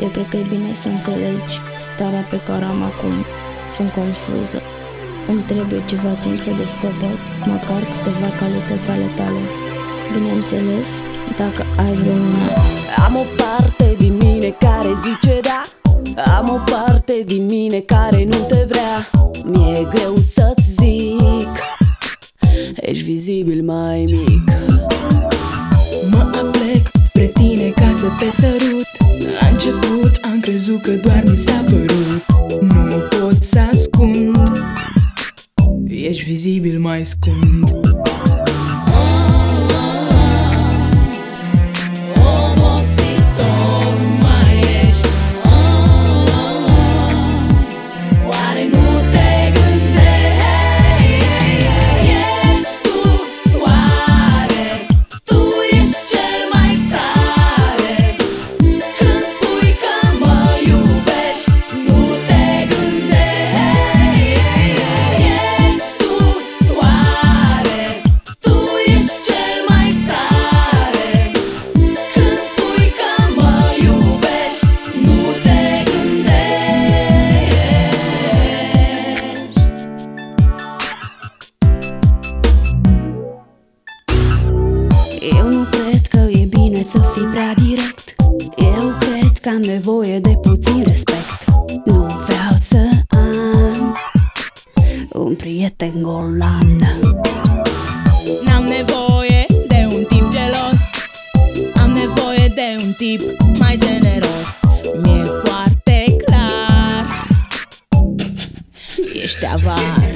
Eu cred că e bine să înțelegi starea pe care am acum. Sunt confuză. Îmi trebuie ceva timp să descoper măcar câteva calități ale tale. Bineînțeles, dacă ai vreuna. Am o parte din mine care zice da Am o parte din mine care nu te vrea Mi-e greu să-ți zic Ești vizibil mai mic Mă aplec spre tine ca să te sărut La început am crezut că doar mi s-a părut. Nu pot să ascund. Ești vizibil mai scund nu cred că e bine să fii prea direct. Eu cred că am nevoie de puțin respect. Nu vreau să am un prieten golan. N-am nevoie de un tip gelos. Am nevoie de un tip mai generos. Mi-e foarte clar. Ești avar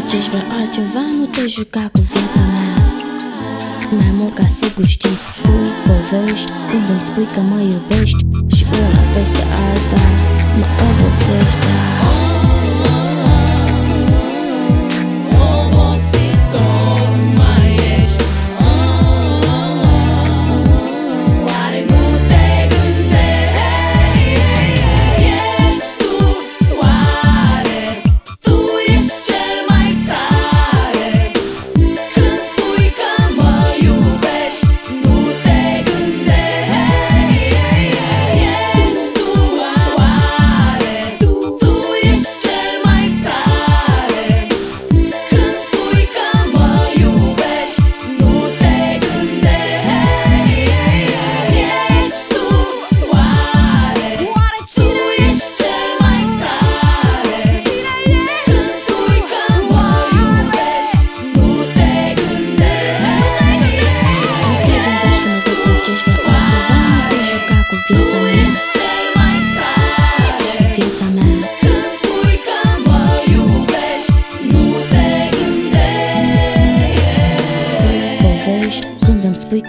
că mă zăpăcești Vrei altceva, nu te juca cu viața mea. Mai mult ca sigur știi Spui povești când îmi spui că mă iubești Și una peste alta mă obosești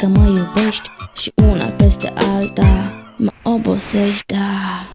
Când îmi spui că mă iubești Și una peste alta Mă obosești, da